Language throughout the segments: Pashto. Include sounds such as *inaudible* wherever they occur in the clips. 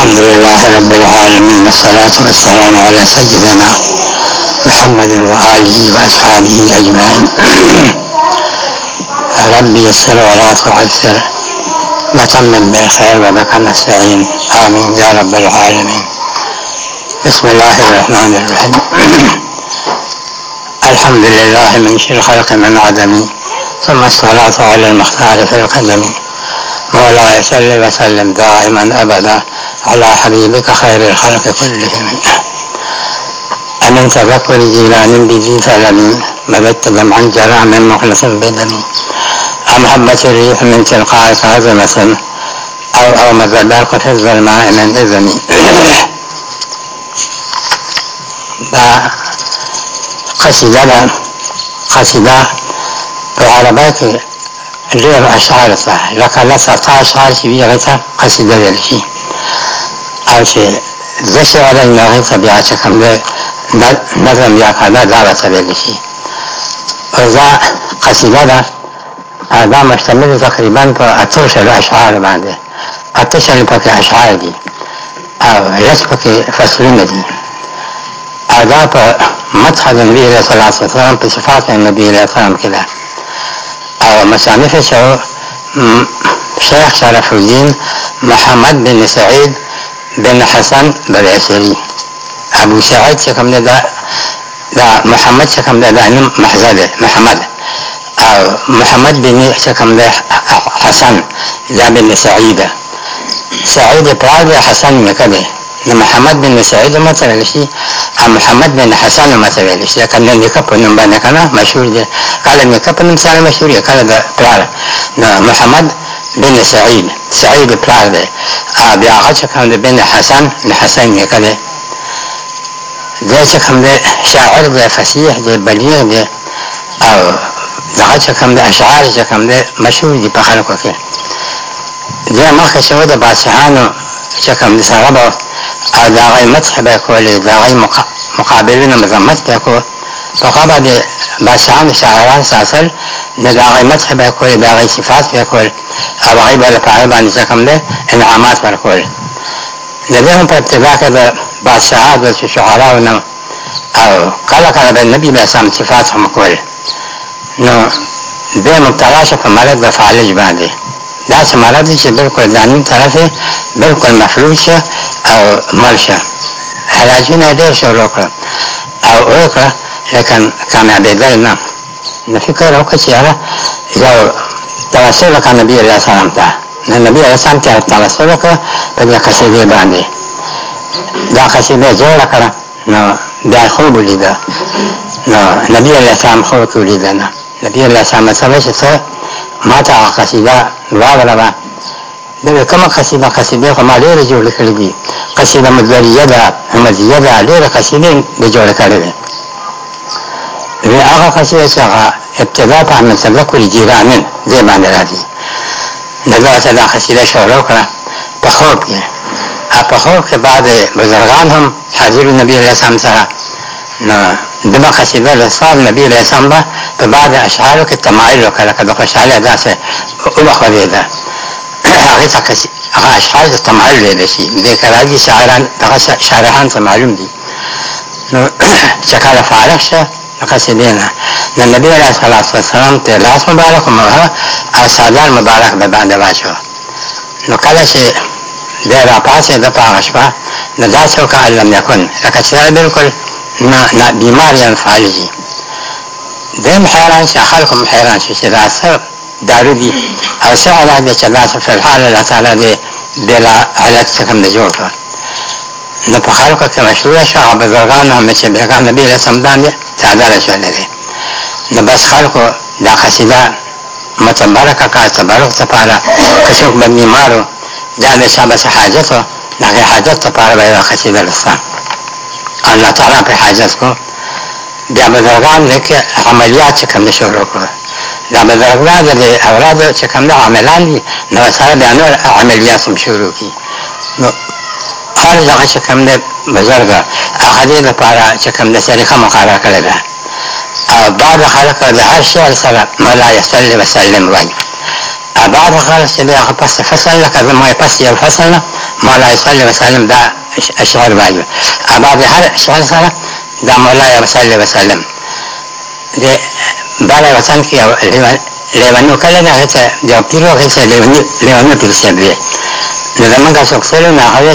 الحمد لله رب العالمين والصلاة والسلام على سيدنا محمد وآله وأصحابه أجمعين *clears throat* ربي يسر ولا تعسر وتمم بالخير وبك نستعين آمين يا رب العالمين بسم الله الرحمن الرحيم *clears throat* الحمد لله من شر الخلق من عدم ثم الصلاة على المختار في القدم مولاي صل وسلم دائما أبدا على حبيبك خير الخلق كلهم ألم تفكر جيلان بذي فلم مبت دمعا جرع من مخلص بدن أم حبة الريح من تلقاء كهزمة أو أو قد حزب الماء من إذن قصيدة قصيدة وعلى بيت الريح أشعار لك لا تستطيع كبيرة قصيدة ذلك او چې زه شي ولا نه هغه بیا چې کوم دی نظم یا قاعده دا راته ویل شي دا قصیده ده دا مشتمل تقریبا په اتو شلو اشعار باندې اته شلو پکې اشعار دي او لس پکې فصلونه دي او دا په مدح د نبي عليه الصلاة والسلام په صفات النبي عليه السلام کې ده او مصانف شو شیخ شرف الدین محمد بن سعید بن حسن بالعشري ابو سعيد شكم دا دا محمد شكم دا داني محزد محمد او محمد بن شكم دا حسن دا بن سعيد سعيد بن حسن مكده محمد بن سعيد ما تبلشي محمد بن حسن ما تبلشي كان لن يكبر نم بانا كان مشهور دي قال لن يكبر نم سالة مشهور قال دا بلال محمد بن سعيد سعيد بلال بیا هغه چې کوم دی بن حسن الحسن یې کړی دی چې کوم دی شاعر دی فصیح دی بلیغ دی او دغه چې کوم دی اشعار چې کوم دی مشهور دي په خلکو کې دی مخکې شوی د بادشاهانو چې کوم دی سره به او د هغې مدح به یې کولې د هغې مقابلونه مذمت به یې کول پخوا به د بادشاهانو شاعران ساسل د هغې مدح به یې کولې د هغې صفات به یې کول او هغه به په هغه باندې څه کوم ده انعامات ورکول د دې هم په ابتدا کې د بادشاہ د شعراو نه او کله کله به نبی به سم صفات هم کول نو د مبتلا شو په مرض د فعالج باندې دا څه مرض چې بالکل ځاني طرف بالکل محلول شه او مړ شه علاجونه ډېر شروع کړه او وکړه لکن کامیابېدل نه نو فکر وکړه چې یو توسل وکړه نبی علیه السلام ته نه نبی علیه السلام ته توسل وکړه په دې قصیدې باندې دا قصیده جوړه کړه نو دا خوب ولیده نو نبی علیه السلام خوب کې ولیده نه نبی علیه السلام سره چې څه ما ته قصیده واوره دغه کومه قصیده قصیده خو ما ډېرې جوړې کړې دي قصیده مدوریه ده احمدیه ده ډېرې قصیدې مې جوړې کړې دي وی هغه فصیح چې هغه ابتدا په مسلک الجیرانن دې باندې راځي دغه څه د خسیله شروع کړه په خوب کې په خوب کې بعد بزرگان هم حاضر نبی علیہ السلام سره نو دغه خسیله رسال نبی علیہ السلام په بعد اشعارو کې تمایل وکړه کله په شاله داسې او بخوي ده هغه څه هغه اشعار ته تمایل لري شي د کراجي شاعران دغه شاعران ته معلوم دي نو چې کله فارغ شه قصیدینا نن نبی علیہ الصلوۃ والسلام ته لاس مبارک مره او سادار مبارک د باندې واچو نو کله چې بیا را پاسه د پاره شپه نو دا څو کال لم یکن لکه چې بالکل نه نه بیمار یې فعالی دیم حیران شي خلکم حیران شي چې دا اثر دارو دي او څه علاج چې الله سبحانه وتعالى دې بلا علت څخه نه جوړ کړ نو په خلکو کې مشهور شو او بزرګان هم چې بیګان نبی له سمدان یې تعداد شو لري نو بس خلکو دا قصیده متبرکه کا تبرک تپاره که څوک به بیمارو دا به شابه حاجت و دغه حاجت تپاره به دا قصیده لسته الله تعالی په حاجت کو بیا بزرګان لکه عملیات چې کوم شروع کړو دا بزرگان د اولاد چې کوم عاملان دي نو سره بیا نور عملیات هم شروع کی نو هر دغه چې کوم دی بزرګه هغه دې لپاره چې کوم د سلیقه مقرره کړې ده بعض خلک د هر شعر سره ملا یصلي وسلم وایي بعض خلک چې دی هغه پس فصل لکه زما پس یو فصل ملا یصلي وسلم دا اشعار وایي بعض هر شعر سره دا ملا یصلي وسلم د بالا وطن کې لیوانو کله نه هڅه د پیرو هڅه لیوانو لیوانو تر څنګ دی نو زمونږ څوک سره نه هغه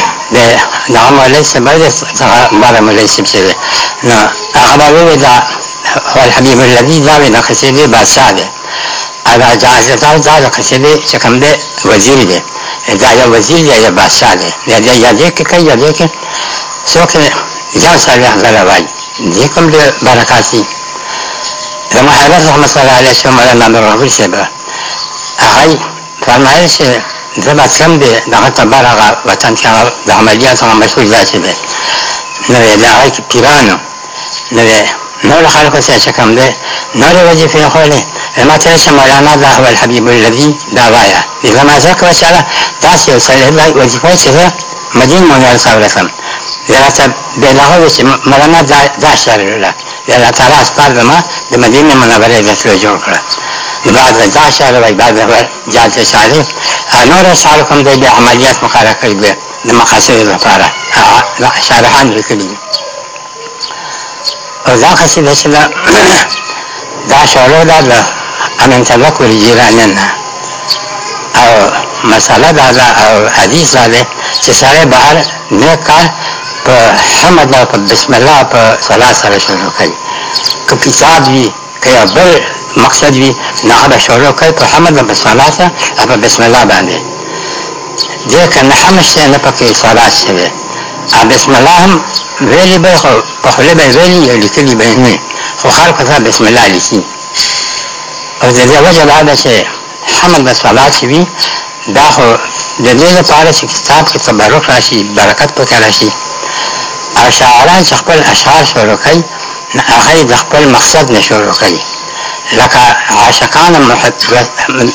であんまりレッシブですまだもレッシブしてるなあばべだ هو الحبيب الذي زاوي نخسيدي بادشاہ دی ادا جاز زاو زاو خسيدي چې کوم دی وزیر دی دا یو وزیر دی یا بادشاہ دی دا یا دې کې کوي یا دې کې څوک یو سره غلا وای دې کوم دی برکاسي زمو حضرت رحمت الله علیه وسلم له نام رسول سبا هغه فرمایي چې زه به تلم دی دغه ته بر هغه وطن چې هغه د عملیات هغه مشهور ځای چې دی نو د هغه کې پیرانو نو نور خلکو سره چې کوم دی نور وظیفې خوړې ما ته چې مولانا دا هو الحبیب الذي دا وایه د زما ځکه وشه ده داسې یو سړی دی وظیفه چې زه مدین منور صاحب رسم راته بلاغه چې مولانا دا شعر ده الله تعالی استاد ما د مدینه منورې د تلو جوړ کړه بعد دا شعر وای بعد جالت شعر نور سوال کوم دی د عملیات مقرره کړی دی د مقاصد لپاره شارحان لیکلي دي او دا قصیده چې ده *clears throat* دا شعرو ده د أم انتبهوا لجيراننا أو مسألة هذا أو حديث هذا تساري بحر نكار بحمد الله بسم الله صلاة صلاة شروع كي كتاب وي كي بل مقصد وي نو هغه به شروع کوي په حمد او په صلات او په بسم الله باندې ځکه نه حمد شته نه پکې صلات شته او بسم الله هم ویلي به خو په خوله به ویلي یا لیکلي به نه خو خلکو ته بسم الله لیکي او د دې وجه دا ده چې حمد او صلات چې وي دا خو د دې لپاره چې کتاب کې تبرک راشي برکت پکې راشي او شاعران چې خپل اشعار شروع کوي هغه د خپل مقصد نه شروع کوي لکه عاشقان محب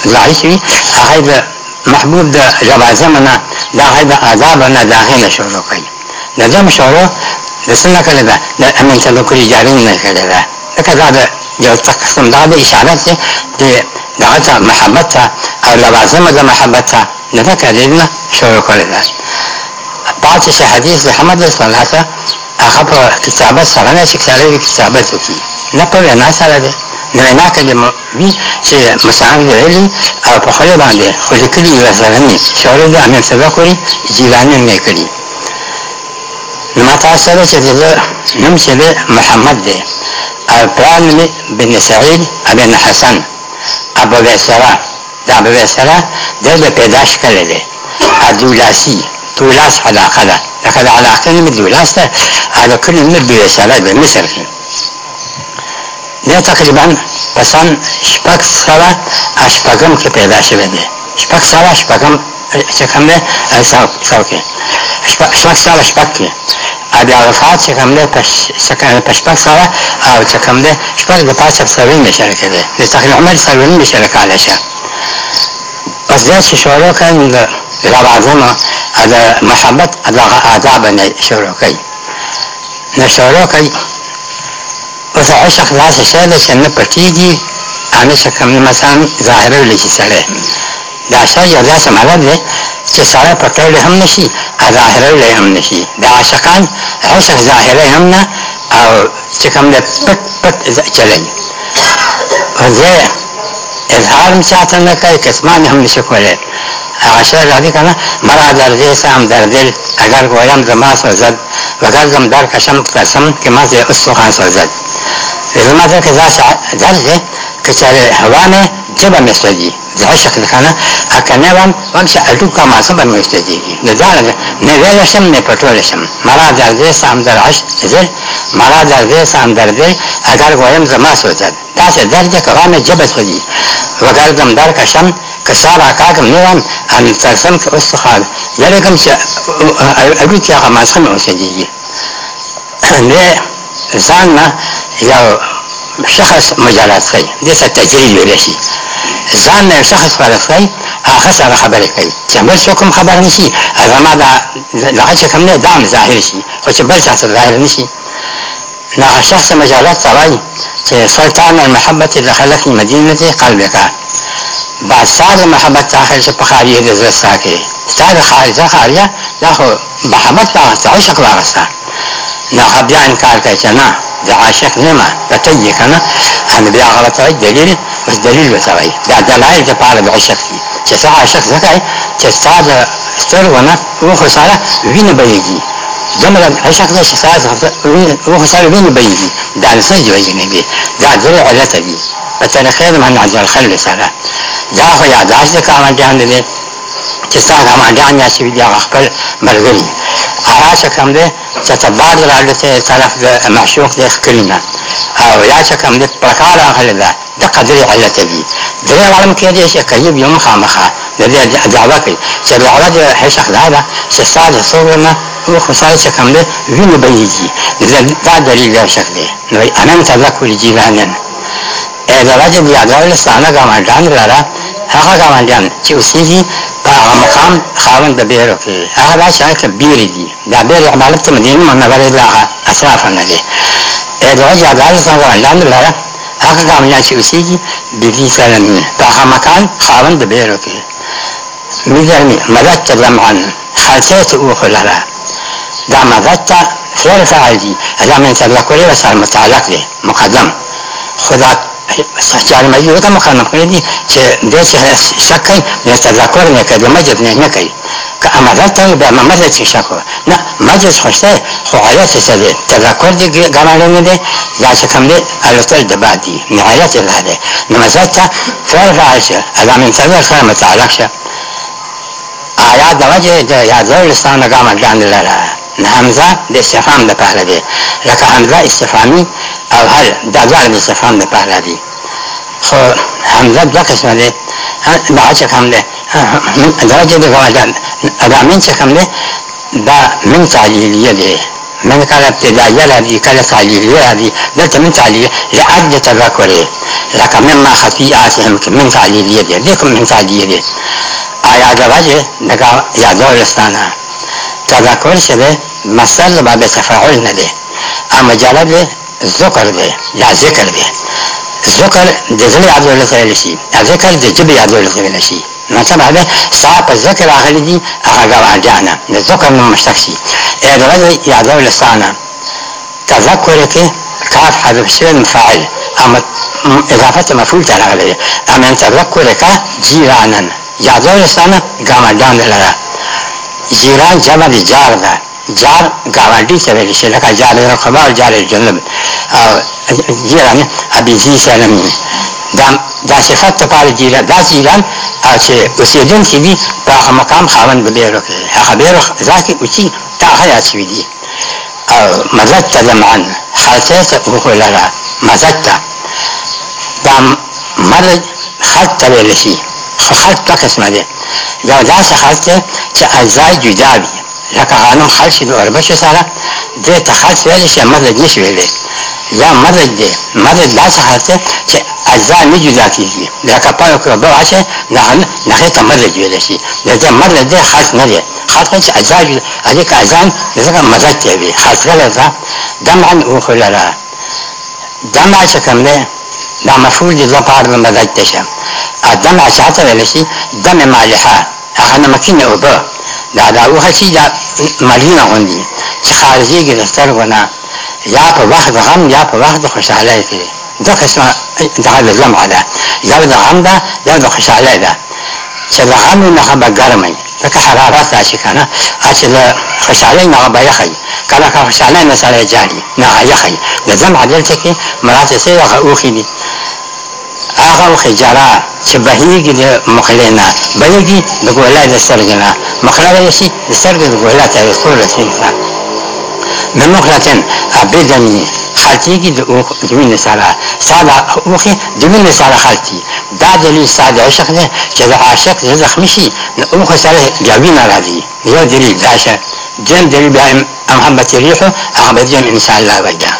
زعی شوی هغه د محبوب د لوازم نه د هغه د آداب نه داخله شروع کوي د جمع شروع د څنګه کړي ده د امن څلو کړي جاري نه کړي ده لکه دا د یو تقسیم دا د اشارات دي دغه محبت او لوازم د محبت نه دا کړي نه شروع کړي ده پاتې شه حدیث د حمد صلی الله علیه هغه په کتابت سره نه چې کتابت کې کتابت وکړي نه په وینا سره دی نه وینا کلمه وي چې مثلا ویلي او په خوله باندې خو لیکلي یې ورسره نه شاعر د امیر صدق کړي جیلاني نه کړي نو ما تاسو سره چې زه نوم چې محمد دی او پلار مې بن سعید ابن حسن ابو بسره دا ابو بسره د پیداش کړی دی عبدالعسی تولاس علاقة ده لكن علاقة نمد ولاس على كل نمد برسالة بمصر نه تقریبا پسان شپک سالا اشپکم که پیدا شده ده شپک سالا اشپکم چکم ده ساو که شپک سالا شپک که ابي عرفات چکم ده پشپک سالا او چکم ده شپک ده پاس سرین بشرکه ده ده تقریبا عمر سرین بشرکه علشه پس ده چه شوالو کن ده رابع زمان دا محبت دا آداب نه شروع کوي نه شروع کوي اوس عشق داسې شی دی چې نه پټېږي او نه څه کوم مثلا ظاهرولی چې سړی دا شی یو داسې مرض دی چې سړی پټولی هم نه شي او ظاهرولی هم نه شي د عاشقان عشق ظاهری هم نه او چې کوم دی پټ پټ چلی زه اظهار هم چاته نه کوي قسمان هم نه شي کولی عاشق راضی کنه مرا در دیسم در دل اگر گویم زما سازد وگرزم در کشم قسم که من استخوان سازد زما در که در که چر هوا چه به مستجی زه شکل کنه اکنه وم وم شه الټو کا ماسه به مستجی نه ځان نه ویلشم نه پټولشم مرا درده سام در عش زه مرا درده سام درده اگر گویم زما سوزد تاسه درد کوانه جب سوزی وگر دم در کشم کسار آکاکم نیرم ان ترسم که استخال یلکم شه الټو کا ماسه مستجی نه ځان نه یو شخص مجالات کوي دې څه تجربه لري ځان نه شخص پرستی هغه سره خبرې کوي چې بل څوک هم خبر نشي هغه ما دا دغه چې کوم نه دام ظاهر شي خو چې بل شخص ظاهر نشي نه شخص مجالات سوای چې سلطان المحبت دخل في مدينة قلبك بعد سار محبت داخل چې په خارجه د زړه ساکه سار خارجه خارجه دا خو محبت راغسته عشق راغسته نه بیا انکار کوي چې نه عاشق نما رتجي كنا أنا بيا غلط على دليل مش دليل بتاعي ده دلائل تفعل بعشق فيه تسعى عاشق ذكاي تستعد استرونا روح سارة وين بيجي زمن عشق ذا شخص وين روح سارة وين بيجي ده نسج بيجي بيه ده دليل علاته بيه فتنا خير من عز الخل سارة ده هو يا داش ذكاء عن جهنم بيه تستعد عن جهنم يا سيدي أخبر مرغني عاشق هم ده تتبادر على طرف معشوق ذيخ كلمة او لا شك من بكار اهل الله دقة دري علة دي دري علم كده ايش كيب يوم خامخة دري دعوكي سر عرض حيش اخلادا سستاد صورنا وخصال شكم ده وين بيجي دري دا دليل ده شكله انا متذكر جيلانا درجة دي عدوال استعنا قامل دان لارا هغه قامل دان چې اوسېږي هغه مقام خاوند د بیرو کې هغه دا شای کبیر دي دا بیر عمالت ته مدینه منور الله اسراف نه دي اې دا چې هغه څنګه ولاند لاره هغه کوم نه چې اوسېږي د دې سره نه هغه مکان خاوند د بیرو کې میزانی مدد ته جمعن خلصیت او خلره دا مدد ته خیر فعال دي دا من سره کولی وسر متعلق دي مقدم خدا سچال مجید مخامه کړی دي چې د دې شک نه تذکر نه کوي مجد نه نه کوي که عملت ته به عملت چې شک نه مجد خوشته خو آیات څه دي تذکر دي ګمانه نه دي دا چې کوم دي الوتل د بعدي نهایت له هغه نه مزته فرع عائشه اذا من تذکر خامه تعلق شه آیات د وجه د یادور لسان ګمانه نه لره حمزه د استفهام لپاره دی لکه حمزه استفهامي او هل دا دواړه د استفهام لپاره دي خو حمزه دوه قسمه دی دا چې کوم دی درجه د غواړه دا من چې کوم دی دا من تعلیلیه دی من کله ابتدایه لري کله تعلیلیه لري دلته من تعلیلیه لعد تذکره لکه مما خطیعاتهم که من تعلیلیه دی دی کوم من تعلیلیه دی آیا دا وجه دغه یادولستانه تذکر شده مثل به تفاعل نه دی اما جلب ذکر دی یا ذکر دی ذکر د زړه یاد ویل کېدل شي ذکر د جبه یاد ویل کېدل شي مثلا هغه صاحب ذکر اخلي دي هغه واجانا د ذکر نو مشتق شي اې درځي یاد ویل سانا تذکر کې کاف حذف شوی مفاعل اما اضافه مفعول ته راغلی اما تذکر کا جیرانا یاد ویل سانا ګامدان لره جیران جمع جار ده جار گاوانڈی سے ویلی سے لکھا جار رقبہ اور جار جنب یہ رانی ابھی زی سے علم دا صفت تپار جیران دا زیران چې اوسیدون چې دي په هغه مقام خاوند به بیرو کړي هغه بیرو ځکه اوچی تا حیا چې دي مزدت جمعا خلصیت اوخو لرا مزدت دا مرد خلط تبیل شي خلط دو قسمه ده یو داس خلط چې ازای جدا بی لکه غنم خل شي د اوربشو سره دې ته خلط ویلی شي مدد نشي ویلی یا مدد دی مدد داسې حالت دی چې اجزا نه جدا کېږي لکه پایو کې اوبه واچوې هغې ته مدد ویلی شي د دې مدد دی خلط نه دی خلط نه چې اجزا هغې که اجزا ځکه مدد ته وي خلط کړی ده دمعا وخللا دمع چې کوم دی دا مفعول دی لپاره مدد دی شه دمع چې هلته ویلی شي دم مالحه هغه نمکینې اوبه دا دا وه شي دا مړینه غوندي چې خارجي کې دستر ونه یا په وخت غم یا په وخت خوشاله کې دا قسمه دا د لمع ده یا د غم ده یا د خوشاله ده چې د غم نه به ګرمي لکه حرارت راشي کنه چې د خوشاله نه به یخي کله که خوشاله نه سره جاري نه یخي د زم عدل څخه مراد سره هغه اوخي دي هغه خجاره چې بهيږي د مخړې نه بلګي د ګولای د سرګ نه مخړه شي د سرګ د ګولای ته رسول رسېږي د مخلتن ابدني خلطیږي د اوخ د مين سره ساده اوخي د مين سره خلطي دا دلیل ساده عشق نه چې د عاشق زخم شي د اوخ سره جابینه راځي یو دلیل داشه جن دلیل به محبت ریحه هغه به جن ان شاء الله وجه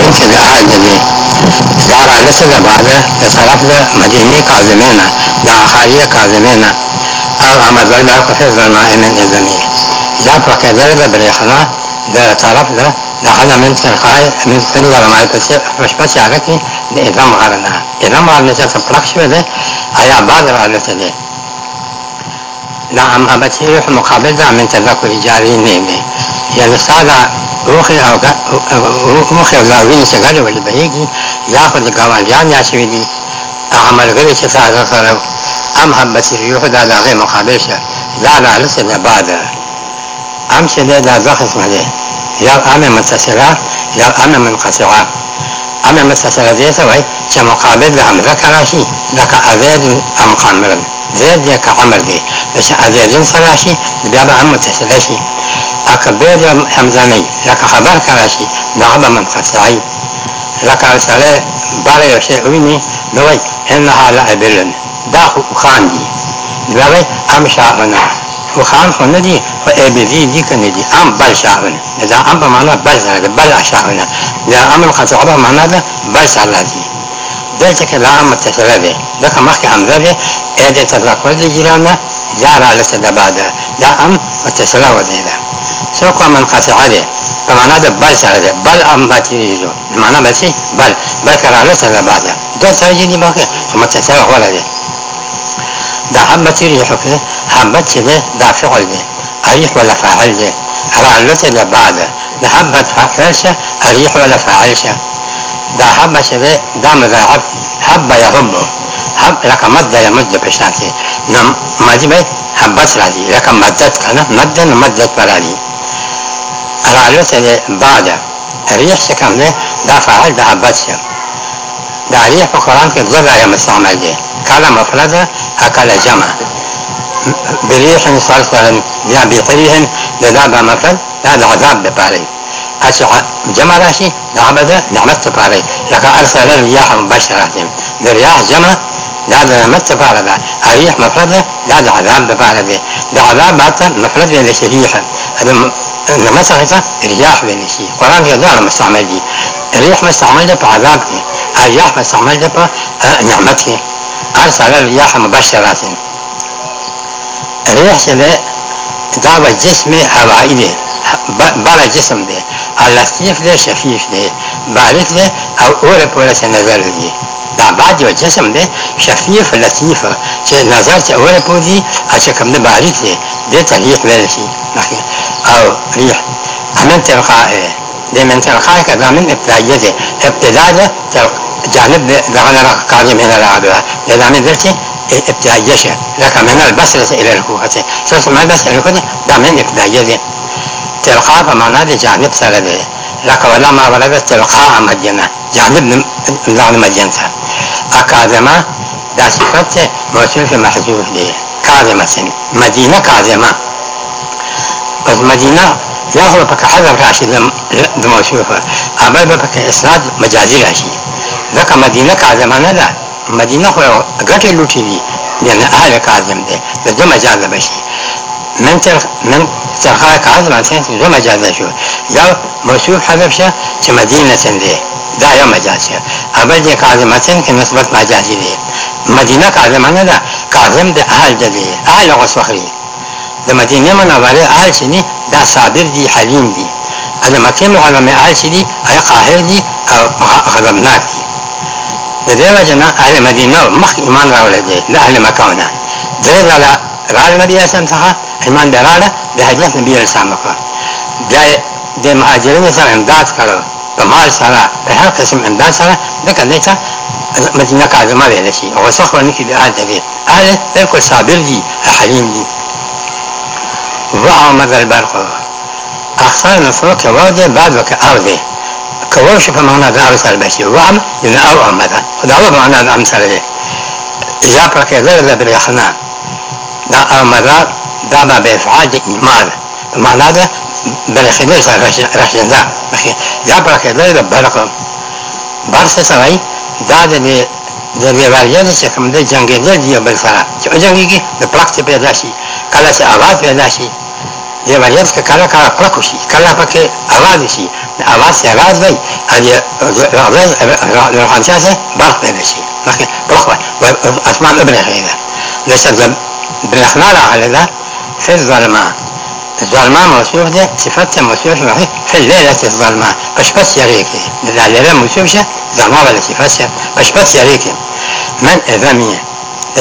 ویل چې دا حال دی دا رانسه د باده د طرف د مدینې کاظمې نه د اخاري کاظمې نه هغه مزل به قفې زنائم اذنې یا په کېدل د برېښنا د طرف د دخل من سرقاي من سر رمای پسې پښپس هغه کې د اذن غرنه اذن غرنه چې سپلک شوی دی ایا بعد رانسه دی نعم أبت مقابل من تذكر جاري نيمي جلسه دا روخ او روخ او زاوین څه غره ولې بهږي یا خو د ګاونډیان یا شوی دي عمل غره چې تاسو سره ام حبت ریح دا د هغه مقابل شه دا لا لسه نه بعد ام چې دا ځخ اسمه دي یا ام متصله یا ام منقطعه اما مسألة زيسة وهي كمقابل بعمل كراشي لك أذير أم قامر زيد دي كعمر دي لش أذير صراشي بيابا عم تسلاشي أكبر حمزاني لك خبر كراشي دعبا من قصعي لك رسالة بالي وشيء دوي إنها لا أبلن دا خان دي بيابا أم شاء وخان خون دي په ایبی دي کنه دي ام بل شعبنه دا ام په معنا بل نه بل شعبنه دا ام الخطا په معنا ده بل شعبنه دي دا چې کلام متصل دی دا مخکې حمزه دی اې دې تذکر دي جیرانه زار على سدباده دا ام متصل و دی دا سوق من قطع دی په معنا ده بل شعبنه بل ام باندې دي معنا به شي بل بل کړه على سدباده دا څنګه دي مخکې متصل ولا دی دا هم تیری حکمه هم چې دا فعل دی أريح ولا فاعلة رعلتنا بعد نحبة فاعلشة أريح ولا فاعلشة دا حبة شبه دا مذاعب حبة يهبه حب لکه مد یا مد پشان کې نم ماضی به حبت راځي لکه مدت کنه مد نه مدت راځي رعلت بعد ريح شکم نه دا فعل د حبت شه دا ريح په قران کې دوه یا مستعمل دي کله مفرد کله جمع بريح صرصر يا بطريح لذاب مثل هذا عذاب بباري أسعى جمع راشي نعمة نعمة باري لك أرسل الرياح مباشرة الرياح جمع هذا نعمة بارده الريح مفردة هذا عذاب ببارده العذاب ماتا مفردة لشريحة هذا نمسخة رياح بنشي قرآن يدار مستعمل دي الريح مستعملة بعذابك الرياح مستعملة بنعمتك أرسل الرياح مباشرة روح چې ده دا به جسم هوایی دی بلا جسم دی اللطیف دی شفیف دی بارک دی او اور پورا چې نظر دی دا بعد یو جسم دی شفیف لطیف چې نظر چې اور پورا دی چې کوم دی بارک دی د تحقیق ویل شي او ریح عمل تلقائي إيه. دي من تلقائي كذا من ابتدائي ابتدائي جانب دعنا كاري من العبوة إذا من ذلك ابتدائي لك من البصرة إلى الكوكة سوف ما البصرة إلى الكوكة دا من ابتدائي تلقاء بمعنى دي جانب سلبي لك ولا ما ولا تلقاء مدينة جانب دعنا مدينة أكادما دا صفت موصول في محذوف دي كاظمة مدينة كاظمة از مدینه یا خو پکې حذف راشي د موصوفه عمل به پکې اسناد مجازي راشي ځکه مدینه کا زمانه ده مدینه خو ګټه لوټي دي یعنی اهل کاظم ده د دې مجاز به شي من تر من ترخه کاظم انسان د مجاز شو یا موصوف حذف شه چې مدینه ده دا یو مجاز شه عمل د کاظمتن کې نسبت مجازي دي مدینه کاظمانه ده کاظم د اهل ده اهل غسخري د مدینه منوره آل شنی دا صابر دی حلیم دی د مکه محرمه آل شنی هغه قاهر دی او غضبناک دی د دې وجنا اهل مدینه مخ ایمان راولې دي له اهل مکه نه درې راله راله نبی اسلام څخه ایمان دراله د حضرت نبی اسلام مکه د د مهاجرینو سره امداد کړو په مال سره په هر قسم امداد سره د کله ته مدینه کا زما ویل شي او څخه نه کې د اهل دې اهل بالکل صابر دي حلیم دي و آمد البرق اخصار مفعول که واو ده بعد وکه او ده که واو شی په معنا د او سره بشي و ام یعنی او آمده دا واو په معنا د ام سره ده یا پر که زر ده بالغحنا دا آمده دا ما به افعال ده ایمان په معنا ده برخیدل سره رشنده یا پر که زر ده برق برس سره دا ده د ریوالیانو څخه د جنگیدل دی بل سره چې جنگي کې د پلاک څخه پیدا شي کله چې आवाज پیدا شي یا وریاس کا کله کله پړک شي کله پکې आवाज شي आवाज سے आवाज وای او یا روحان شاسه برق پیدا شي لکه برق اسمان ابن هیدا ليس بالاحمال على ذا في الظلمات الظلماء موصوف ده صفات موصوف وهي في الليلة الظلماء مش بس يريكي إذا الليلة موصوف شه ظلماء ولا صفات شه مش بس يريكي من إذا مين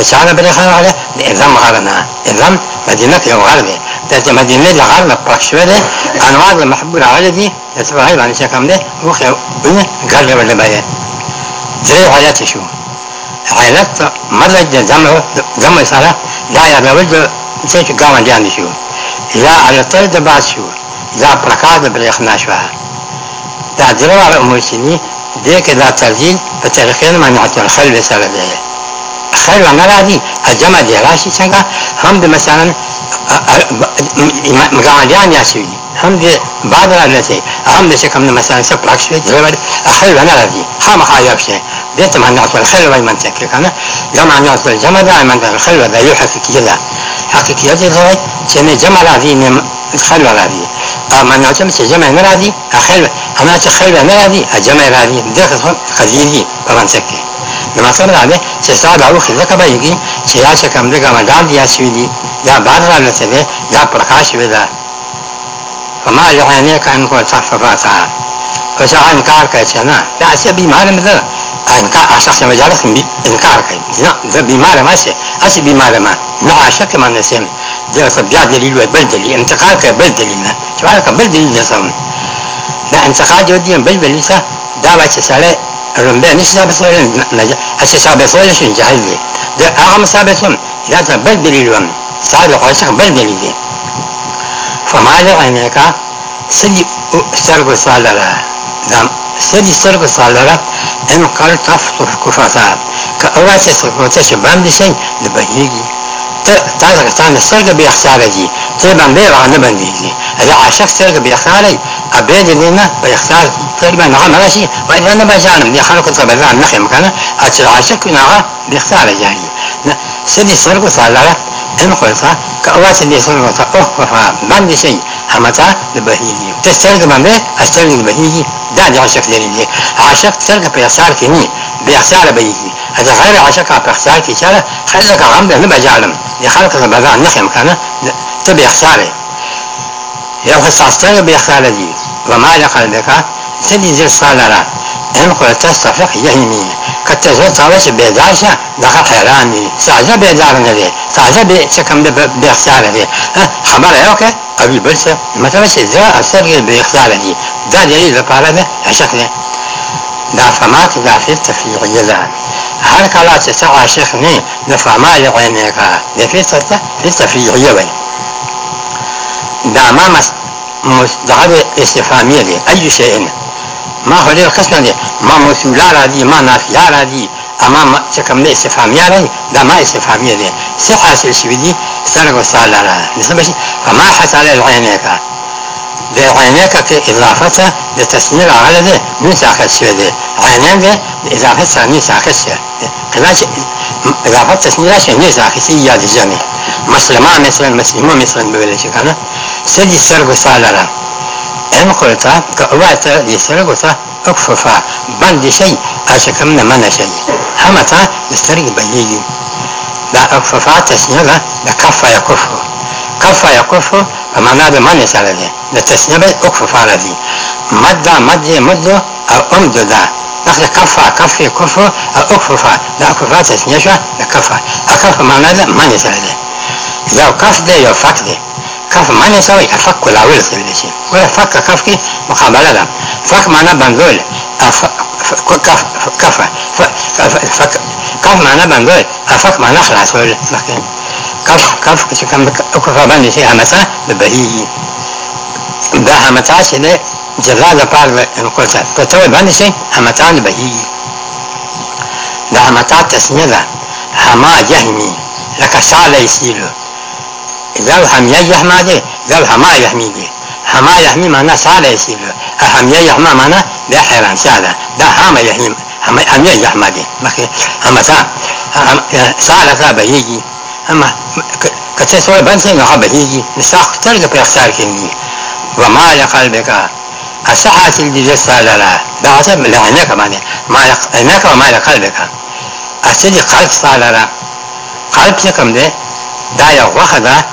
چانه بل خبره ده د اعظم غر نه اعظم مدینه یو غر دی د مدینه له غر نه پراخ شوی دی انواع د محبوب راغلي دي د سبحان باندې څه کم دی خو بل غر بل بای درې حالت شو حالت مدرج د جمع جمع سره لا یا د څه ګاونډیان شو یا علتل د باز شو دا پرکار د برېښنا شو دا درې امور چې دې کې دا ترجیل په تاریخي معنی ته خلل سره دی خیر و نراضی از جمع دی راشي څنګه هم د مثلا ګاونډیان یا شي هم د بعد راځي هم د شکم مثلا څه پلاک شي دی خیر و نراضي خامخا یو شي دې ته معنی خپل خیر وای من تکي کنه دا معنی خپل جمع دا من خیر و دا یو حقیقي ده حقیقي ده چې نه جمع راځي نه خیر و راځي معنی چم چې جمع نه راځي اخر اما چې خیر نه راځي جمع راځي د قضیه دي په منځ کې نو مثلا دا ده چې صاحب او خزه کبه یږي چې یا چې کم دغه مدان یا شوی دي یا بار راځي چې یا پرخاش وي دا فما یعنی کان کو صففاتا فشا انکار کوي چې نه دا چې بیمار نه ده انکار اشخاص مجالس انکار کوي نه زه بیمار ماشه اسی بیمار ما نه عاشق من نسیم دا که بیا دلیل وای بل دلیل انتقاد که بل دلیل نه چې هغه بل دلیل نه سم دا انتقاد یو دی بل دلیل څه دا وا چې سره رمبه نشي دا بسوي نه هڅه صاحب سوي شي جهل دی دا هغه صاحب سم دا ته بل دلیل ونه صاحب له څه بل دلیل دی فما له عینکا سدي سرګو سالره دا سدي سرګو سالره ان قال تفتح كفاتا كأواسس كفاتا شبان دي شيء لبهيجي تازه تازه سرګه به اختیار دي ته باندې باندې باندې دي اذا عاشق سرګه به اختیار دي ابيد لنا ويختار تقريبا نعم راسي وان انا بجانب دي خلق تبع نخي مكانه عاشق نعم بيختار يعني 스니 서고 살라가 엠코사 가와스니 서고사 오파파 만디신 하마자 너버히니 테스터가 만데 아스터링 너버히니 다니 아셔크 데리니 아셔크 서가 베사르티니 베사르 베이기 هذا غير عشق بخسار في شارع خلق عمد لما جعلم يخلق بقى نخم كان تبي خساره يا خسارة بيخسارة دي وما لك لك سنیزر سالارا هم خورتا صفق یهمی کته زه تاوس بیدارشه دغه حیران دي ساجه بیدار نه دي ساجه به چکم ده به اختیار دي خبر یو که قبل بس مثلا چې زه اثر به اختیار دي دا دلیل لپاره ده عشق نه دا فماک دا فی تفیقیه ده هر کله چې ته عاشق نه د فما له عینه کا د فی تفیقیه وي دا ما مستعب استفهامیه دی ای شیئن ما خو ډېر قسمه دی ما موصوله راځي ما نافیه راځي اما چې کوم دی استفهامیه راځي دا ما استفهامیه دی څه حاصل شوي دي سترګو ستا لاره نسبه شي فما حصل العینیکه د عینیکه کې اضافه ته د تسمیل هغه دی نن ساخت شوی دی عینین دی د اضافه ثاني ساخت شوی کله چې اضافه تسمیل راشي نه ساخت یا د جمع مسلمان مثلا مسلمان مثلا به ویل شي کنه sedi Sargusa lera in kulta ka uwata di Sargusa ukfufa bandi shay ashakam na mana shay hamata mistargi bayigi da ukfufa tasnyala da kaffa ya kufu kaffa ya kufu فمعنى بمعنى سالذي لتسنبه اكفف على ذي مدى مدى مدى او امدو ذا نخل كفا كفي كفو او اكففا لا اكففا تسنيشا لكفا اكفا معنى ذا معنى سالذي لو كف دي يو فاك دي کف معنی سوی افق کلاول سویل شي ګوره فق کف کې مقابله ده فق معنی بنزول کف کف کف معنی بنزول افق معنی خلاصول مخکې کف کف چې کوم کف باندې شي همسه د بهي دا همتا چې ده جزا د پاره کوته په تو باندې شي همتا د بهي دا همتا تسمیه ده هما جهمی لکه شاله یسیلو زو همیه یحما ده زو هما یحمی ده هما یحمی مانا سال ایسی ده همیه یحما مانا ده حیران ساده ده هما یحمی همیه یحما ده بخی هما سا سال سا بیجی اما کچه سوال بند سنگا ها بیجی نساخ ترگ پیخسار کنگی وما لقلبك أسحة الجزء ساللا بعث لعنك معنى ما لعنك وما لقلبك أسدي قلب ساللا قلب سكم ده دا یو وخه ده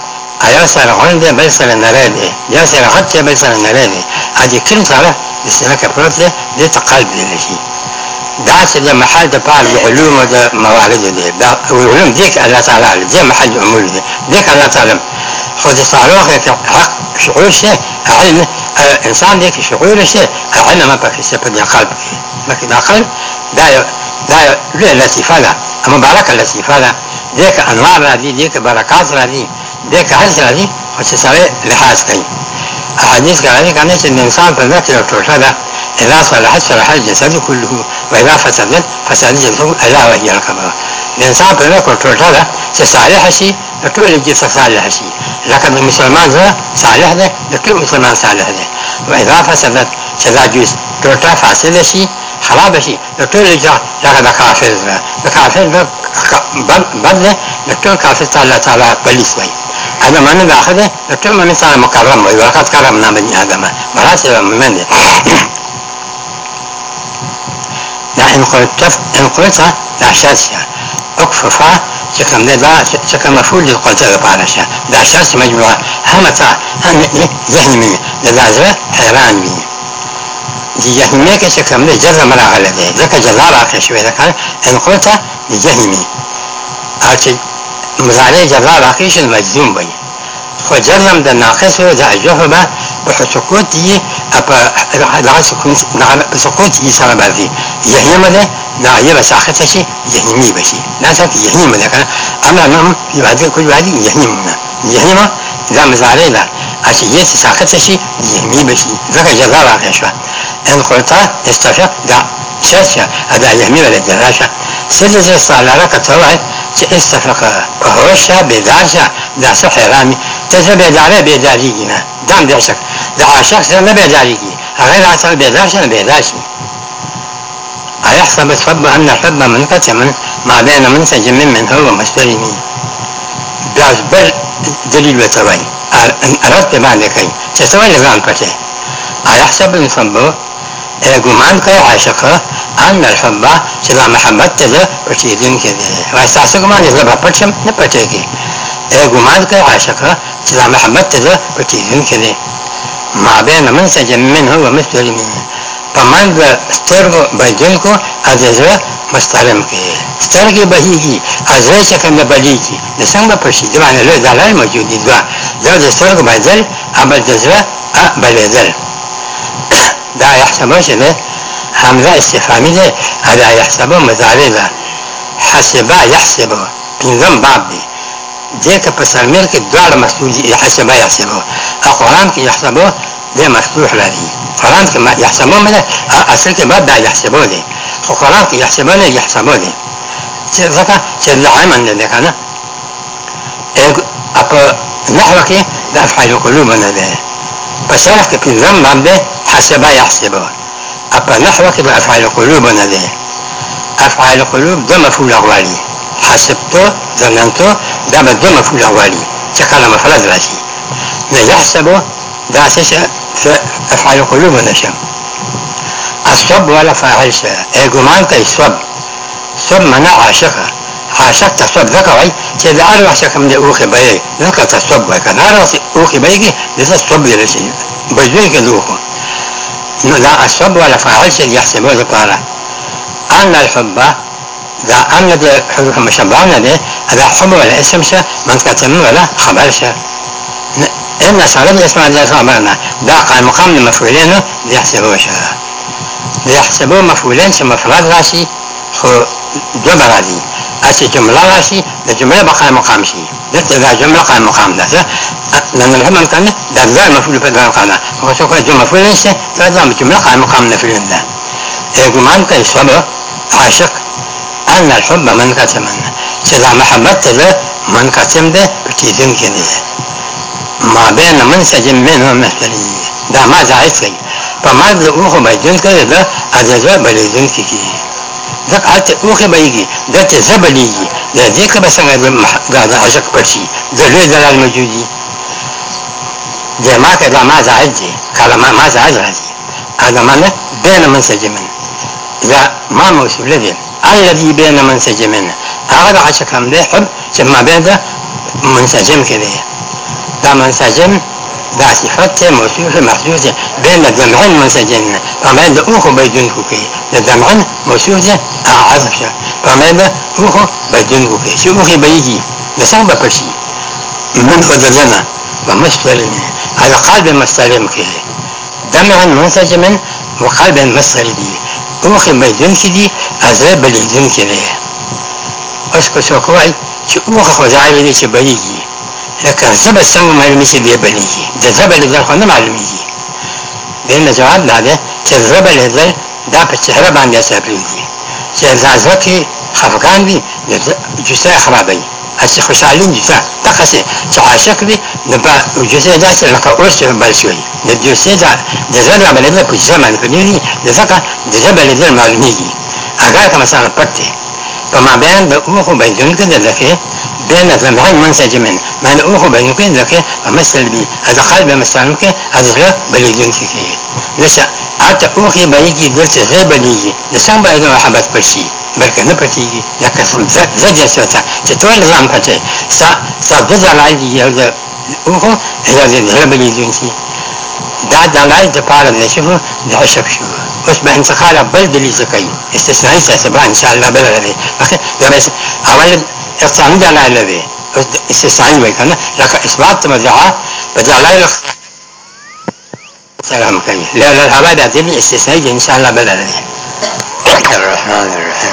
ayaasaa raxoonde baysala naraade yaasaa raxatte baysala naraade adi kirim sara istilaka protle de taqalb leleshi دعت إلى محل تبع العلوم ومواردها ده العلوم ديك الله تعالى دي محل الأمور دي ديك الله تعالى خو د صالح حق شعور شي علم انسان دی که شعور شي علم پکې شي په قلب لکه دا قلب دا دا لوی لطیفه ده اما برکه لطیفه ده دې کې انوار راځي دې کې برکات راځي دې کې هر څه راځي خو چې سره لحاظ کوي احادیث کې راځي کنه چې انسان په ذات یو ټوټه ده إذا صلحت صلح الجسد كله وإذا فسدت فسد جسده ألا وهي القبر د انسان په ځکه ټوټه ده چې صالح شي د ټولې جنس صالح شي لکه د مسلمان زړه صالح ده د ټول مسلمان صالح ده و اذا فسدت چې دا جنس ټوټه فاسده شي خراب شي د ټولې جنس لکه د کافر زړه د کافر د بد ده د ټول کافر تعالی تعالی پلیس وایي هذا ما نه داخله د ټول انسان مکرم وایي ولقد کرمنا بني ادم مراسل من ده inqoyta daxshaadsiya ukfafa sika mafuul lilqoytada baarasha daxshaadsi majmuuca hamata ham yahnimini ladaazra hayran bini لجهنمي كشكمل جرى مراغ لدي ذكا جلال آخر شوي ذكا انقلت لجهنمي آتي مزاري جلال آخر شن مجزوم بي خو جرم دا ناقص و دا اجوه با بحسقوته بسقوته سلام بذي يهيم له لا يبى ساخته شيء يهيمي بشي لا سك يهيم له كان أما نم في بعد كل بعد يهيمنا يهيمة لا مزاري لا أشي يس ساخته شيء يهيمي بشي ذكر جلال عقل شو enkorta istaşa da çerçe ada yemi ve diraşa sidice salara katavay çi istafaka hoşa bedarşa da sahrami tece bedare bedari yine dam dersak da aşak sen ne bedari yi gayr asal bedarşa bedarşa أيحسب الصب أن الحب منقطع من ما بين منسج ممن هو مشتري منه بلاش بل دليل وتوين أردت بمعنى كي تتوين لغان فتح أيحسب الإنسان به گمان کوي عاشقه ان الحب چې دا محبت ته پټې دین کې دی وای تاسو ګمان یې زړه پټ شم نه پټېږي اے ګمان کوي عاشقه چې دا محبت ته پټې دین کې دی ما بین من سجن منه ومثل منه پمند سترګو بدل کو اجازه مستحرم کې سترګې بهيږي اجازه څنګه بهيږي د څنګه پرشي دی باندې له دلایل موجود دي دا د سترګو بدل عبد زړه بلېدل دا يحسبه چې نه حمزه استفهامي ده دا يحسبه مضارع ده حسبه يحسبه پنځم باب دی ځکه په سرمیر کې دواړه مسلوج حسبه يحسبه قرآن کې يحسبه ده مفتوح لري قرآن کې ما يحسبه مله اصل کې بعد دا يحسبه دي خو قرآن کې يحسبه نه يحسبه دي چې ځکه چې لعمل نه ده کنه اپ نحو کې د افعال قلوبنا ده په شرح کې پنځم باب ده حسبه يحسبه اپا نحو کې د افعال قلوبنا ده افعال قلوب د مفعول غوالي حسبته ظننته دا به د مفعول غوالي چې کله مفعول راشي نه يحسبه دا څه افعال قلوبنا شه الصب ولا فاعل شه اي ګمان کوي صب صب منع عاشقه عاشق تصب ذكوي كذا أروح شكم دي أوخي بيجي ذكا تصب بيكا نارا أوخي بيجي لذا تصب يلسي بجوي كذوخو إنه ذا الصب ولا فاعل شيء يحسبه ذكارا أن الحب ذا أن دي حروف مشبعنا دي هذا حب ولا اسم شه من كتم ولا خبر شه إن سالب اسم دي خبرنا ذا قائم مقام المفعولين يحسبوه شا يحسبوه مفعولين شا مفرد راسي خو دو برادی اسی جمله راشي د جمله به قائم مقام شي دلته دا جمله قائم مقام ده لأن العمل كان ده ذا مفعول فعل قال هو سوف يجمع مفعول ليس فذا جملة قائم مقام مفعول ده يجمعان كان سبب عاشق أن الحب من كتمن سلا محبة ده من كتم ده بتيزن كده ما بين من سجن منه مثلي ده ما زعيت فما ذا أخو بيجن كده ده أجزاء بليزن كده ځکه هلته اوښې بهېږي دلته زه بلېږي د دې کبه څنګه د عشق پټ شي د لوی دلال موجودي دي ما که دا ما زعل دي کلمه ما زعل راځي هذا معنى بين منسجما إذا ما موصول لذين الذي بين منسجمين هذا عشق هم ده حب ما بين ده منسجم كده ده منسجم دا صفت ته موصوف محذوف ده بین دمعن منسجن فمن اوخو بدون کوکی د دمعن موصوف ده عذف شه فمن اوخو بدون کوکی شو اوخي بيجي د څنګه پشي من فضلنا ومسلم على قلب مستلم كده دمعن منسجم وقلب مسلم دي اوخي بدون كدي عذاب بدون كده اوس کو شو کوي چې اوخه خدای دې چې بيجي لکه زبه څنګه معلومي چې دی بلیږي د زبه لیدل خو نه معلومیږي دین جواب دا دی چې زبه لیدل دا په چهره باندې اثر پریږدي چې زازه کې خفقان دي جسه خرابوي هسې خوشحالي جسه دغه شی چې عاشق دی نو په جسه داسې لکه اوس چې بل شوی د جسه دا د زبه لیدل په جسه باندې پریږدي د ځکه د زبه لیدل معلومیږي هغه که مثلا پټ دی په مابین د اوخو بینجون کې د لکه بين الذنبين منسجما ما نؤخ بنوكي ذكي ومثل بي هذا قلب مسانوكي هذا غير بليدونكي نسا حتى أوخي بليجي درت غير بليجي نسان بأيضا وحبات برشي بلکه نه پټیږي یا کفر زجر شته چې ټول نظام پټي سا سا د ځلای دی یو د اوه هغه د هغه بلی دا د لای د پاره نشو د حشب شو اوس به انتقال بل دلی زکای استثنایی سه به ان شاء الله بل لري اخه دا بس اول اقتاني دا لري استثنایی وای کنه لکه اثبات مدعا بدعا سلام كريم لا لا دا دي استثنائية إن شاء الله بلا الرحمن الرحيم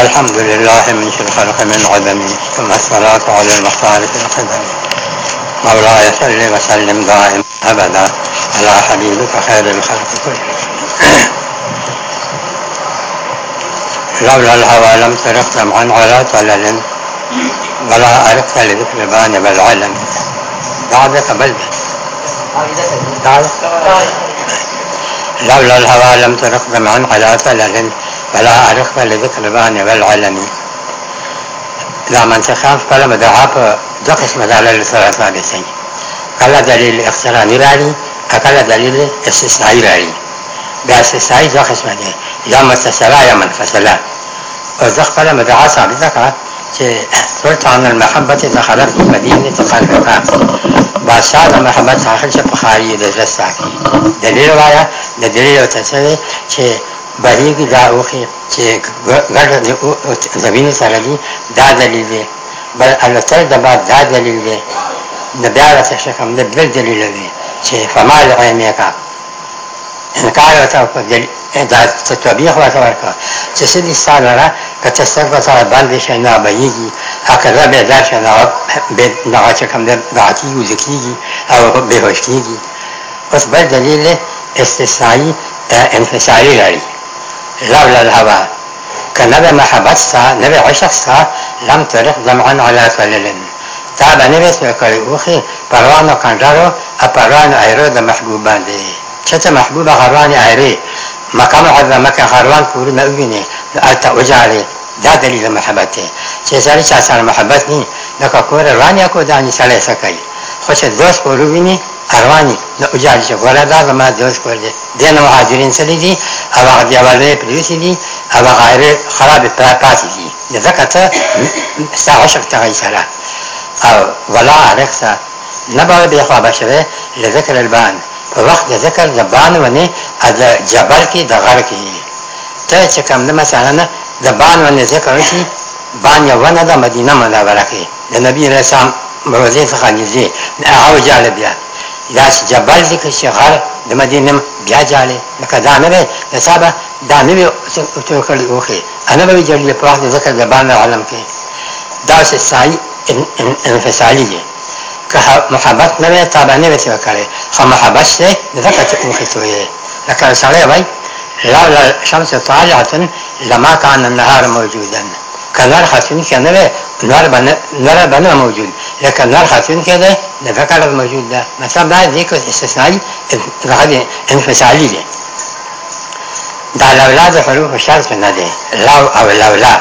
الحمد لله من شر خلق من عدم ثم الصلاة على المختار في القدم مولاي صل وسلم دائما أبدا على حبيبك خير الخلق كلهم لولا الهوى لم ترق عن على طلل ولا عرفت لذكر بانب بالعلم بعد قبل لولا الهوى لم ترق عن على طلل ولا عرفت لذكر بانب بالعلم لا من تخاف فلا مدعاب دقس مدالة لثلاثة بسي قال دليل اختراني راري أقل دليل استثنائي راري دا سسای دو قسمه دي یا متصلا یا منفصلا او زه خپل مدعا ثابته کړه چې قلت عن المحبت دخلت في مدينة قلبها بادشاہ د محبت داخل شه په خاري د زړه دلیل وایا د دلیل او تسلی چې بهیږي دا اوخي چې ګرد د زمین سره دی دا دلیل دی بل الله تعالی دا دا دلیل دی نبی علیه السلام د بل دلیل دی چې فما لغیمه کا انکار وته دل دا تطبیق وته ورکړه چې سدي ستاره را کته څنګه سره باندې شنه بېږي هغه را به دا شنه به دا چې کوم د عتی یو ذکیږي او به هوش کیږي اوس بل دلیل استثنایی انفصالی لري لولا الهوى كنبي محبت سا نبي عشق سا لم ترخ دمعا على فلل تابع نبي سوى كري اوخي پروانو کندرو اپروانو ایرو د محبوب باندې چته محبوب غروان عیری مقام عظمک غروان کور نه ویني التا وجاله دا دلیل محبت دی چې سړی چا سره محبت ني لکه کور روانیا کو دانی سړی سکای خو چې دوست کور ویني اروانی نو اجازه چې ګوره دا زما دوست کور دی دین مهاجرین سړي دي او هغه دیواله پریوسی دي او غیر خراب پاتې دي ځکه ته ستا عشق ته غیسره او ولا عرقسه نبغي بيخوا بشره لذكر البان په وخت د ذکر د بان ونی ا د جبل کې د غړ کې ته چې کوم د مثلا د بان ونی ذکر شي بان یو ونه د مدینه منوره کې د نبی رسام روزي څخه نږدې او جاله بیا دا چې جبل ذکر شي غړ د مدینه بیا جاله لکه دا نه د صاحب دا نه وي چې کړي وخه انا به جړل په وخت د ذکر د بان عالم کې دا چې سای انفصالي ان ان که محبت نه وي تابانه به څه وکړي خو محبت شته ځکه چې مخې ته وي لکه سړی وای لولا شمس طالعه لما كان النهار موجودا کنار خاتون کې نه وي نور باندې نور باندې موجود لکه نور خاتون کې ده د فکر موجود ده مثلا دا ذکر استثنائی غادي انفصالي دي دا لولا د حروف شرط نه دي لو او لولا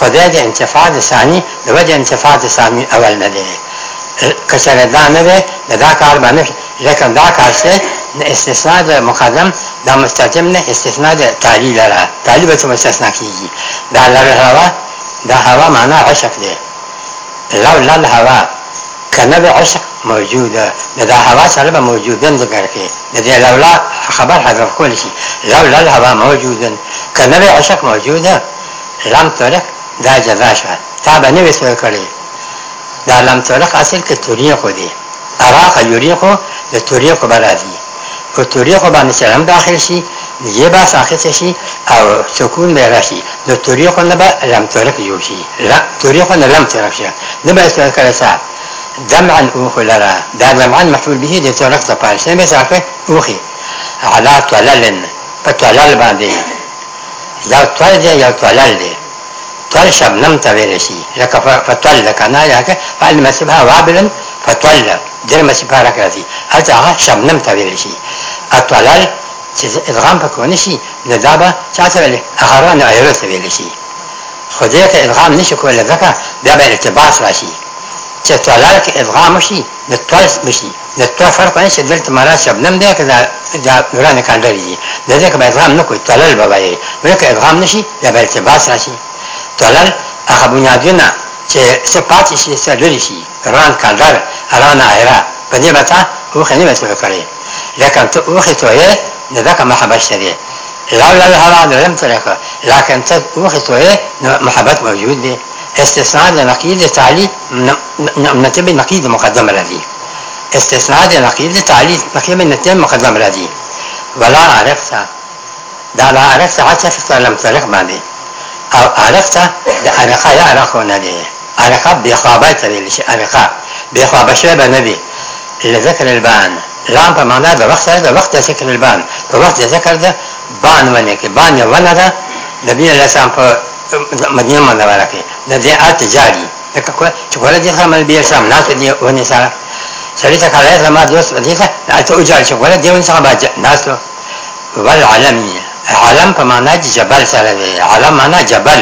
خدای د انتفاع ثانی د وجه انتفاع ثانی اول نه دي کچره دا نه دی د دا کار باندې رقم دا کار شته استثناء د مقدم دا مستجم نه استثناء د تعلیل لره تعلیل به مستثنا کیږي دا لره هوا دا هوا معنا عشق دی لو لل هوا کنه به عشق موجوده دا هوا سره به موجودن ذکر کې د دې لولا خبر حذف کول شي لولا الهوا موجودن کنه به عشق موجوده لم ترک دا جزا شوه تا به نه وسو کړی دا لم تورق اصل که توریقو دی اراق یوریقو د توریقو برادی که توریقو باندې چې هم داخل شي یه با ساخت شي او سکون به راشي د توریقو نه به لم تورق یو شي لا توریقو نه لم تورق شي نه به سره کړه صاحب جمعا اوخو لرا دا جمعا محمول به د تورق ته پال شي به ساخت اوخي علا طلل په طلل باندې یو طلل دی یو طلل دی طول شبنم ته ویل شي لکه فطل کنا یا که فعل مسبها وابلا فطل در مسبها راکړي هلته هغه شبنم ته ویل شي اطلل چې ادغام پکې ونشي نو دا به چا ته ویل اخرانه ایرو ته ویل شي خو دې ته ادغام نشي کولای ځکه بیا به التباس راشي چې طلال کې ادغام شي د طول مشي د طول فرق نه شي دلته مرا شبنم دی کدا دا ورانه کاندري دي د دې کې ادغام نه کوي طلال به وایي ورکه ادغام نشي بیا به التباس راشي تولل هغه بنیادونه چې څه پاتې شي څه لري شي ران کالدار ران آیرا په دې بتا خو خني به څه کړی لکه ته اوخه توې نه دا کومه محبت شری لا لا هوا درم طریقه لکه ته اوخه توې محبت موجود دی استثناء نقيد تعليل نتبه نقيد مقدم الذي استثناء نقيد تعليل نقيد نتبه مقدم الذي ولا عرفت دا لا عرفت حتى في لم تلق بعدين او عرق ته د عرقه یا عرقو نه دی عرقه بخوابه ته ویل شي عرقه بخوابه شوی به نه دی لذکر البان لام په معنا د وخت سره د وخت ذکر البان په وخت ذکر ده بان ونه کې بان یې ونه ده نبی علیه السلام په مدینه منوره کې د دې آت جاری لکه کوه چې ولې دې خامل بیا سم ناس دې ونه سره سړی ته کله زما دوست دې ته اته اجازه چې ولې دې ونه سره ناس ول عالميه علم په معنا جبل سره دی علم معنا جبل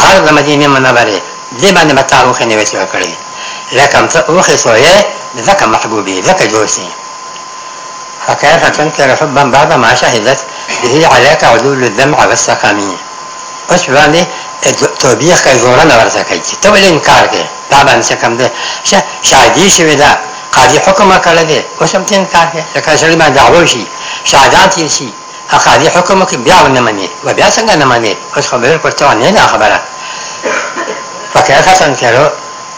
غر د مدینه منوره دې باندې به تعارف نه وسو کړی لکه مت اوخي سوې ذاك محبوبي ذاك جوسي فكيف تنكر حبا بعد ما شهدت به عليك عدول الدمع والسقمية اوس باندې توبیخ کوي زورانه ورته کوي ته ولې انکار کوي دا باندې کوم ده شاهدي شوی ده قاضي حکم کړی دی اوس هم انکار کوي لکه شړی ما دعوه شي شاهدان شي اقاضي حکم کوي بیا ونه مني و بیا څنګه نه مني اوس خبره پرته نه دا خبره فكيف تنكروا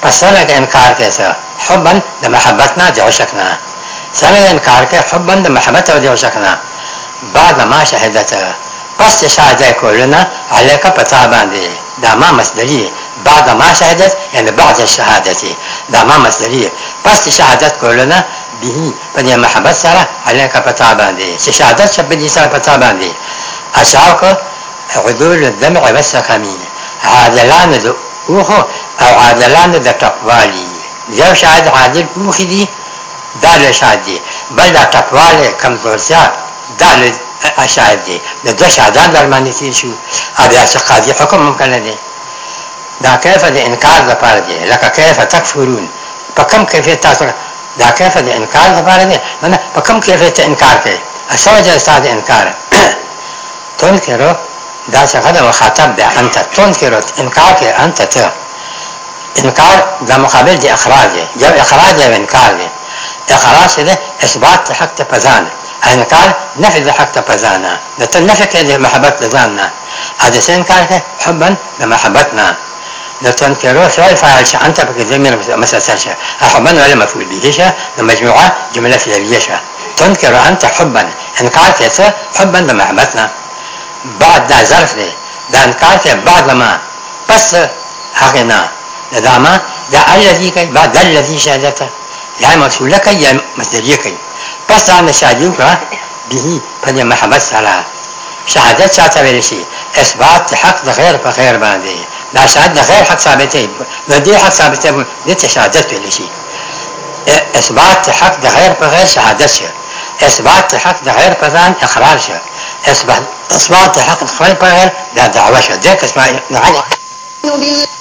پس څنګه انکار کوي حبا د محبت نه جو شک نه څنګه انکار کوي حبا د محبت او جو شک نه بعد ما شهادت پس شهادت کولنا عليك پتا باندې دا ما مسدلی بعد ما شهادت یعنی بعد الشهادت دا ما مسدلی پس شهادت کولنا به په دې محبت سره علیک پتا باندې چې شهادت شپ دې سره پتا باندې اشعارك عدول الدمع والسقمين عادلان د اوخو او عادلان د تقوالي یو شاهد عادل اوخي دي دا له شاهد دي بل دا تقوالي کمزورتیا دا له اشاهد دي د دوه شاهدان در باندې تیر شو ا بیا چې قاضي حکم ممکن نه دي دا کیف د انکار لپاره دي لکه کیف تکفرون په کم کیفیت تاسو *coughs* دا کیف دی انکار دا پارا دی معنی په کوم کیفیت انکار کئی جا اسوجه دی انکار تون کی رو دا څنګه د مخاطب دی انتا تون کی رو انکار کئی انتا ته انکار دا مقابل دی اخراج دی جب اخراج دی انکار دی اخراج دی اثبات حق تا پزان انکار نفی د حق تا پزان دا نفی که دی محبت لزان نا حدس انکار حبا بمحبتنا لا تنكروا سوال فعل شيء أنت بك زمير مسأساشا أحبا ولا مفعول به ومجموعة جملة في فعلية تنكر أنت حبا إنكار يسا حبا بمحبتنا بعد دا ظرف دي دا إنكار كي بعد لما بس حقنا دا ما دا الذي كي بعد الذي شهدته لا مفعول لك يا مصدرية كي بس أنا شاهدين به فدي محبت سلا شهادت شاتا ورشي إثبات حق غير بخير باندي لا شهادنا غير حق ثابتين إيه، ودي حق ثابتين إيه، ديت شهادته إيه، اللي شيء اثبات حق ده غير بغير شهادته اثبات حق ده غير بذان اقرارشه اثبات اثبات حق غير بغير ده دعوشه ديك اسمها نعم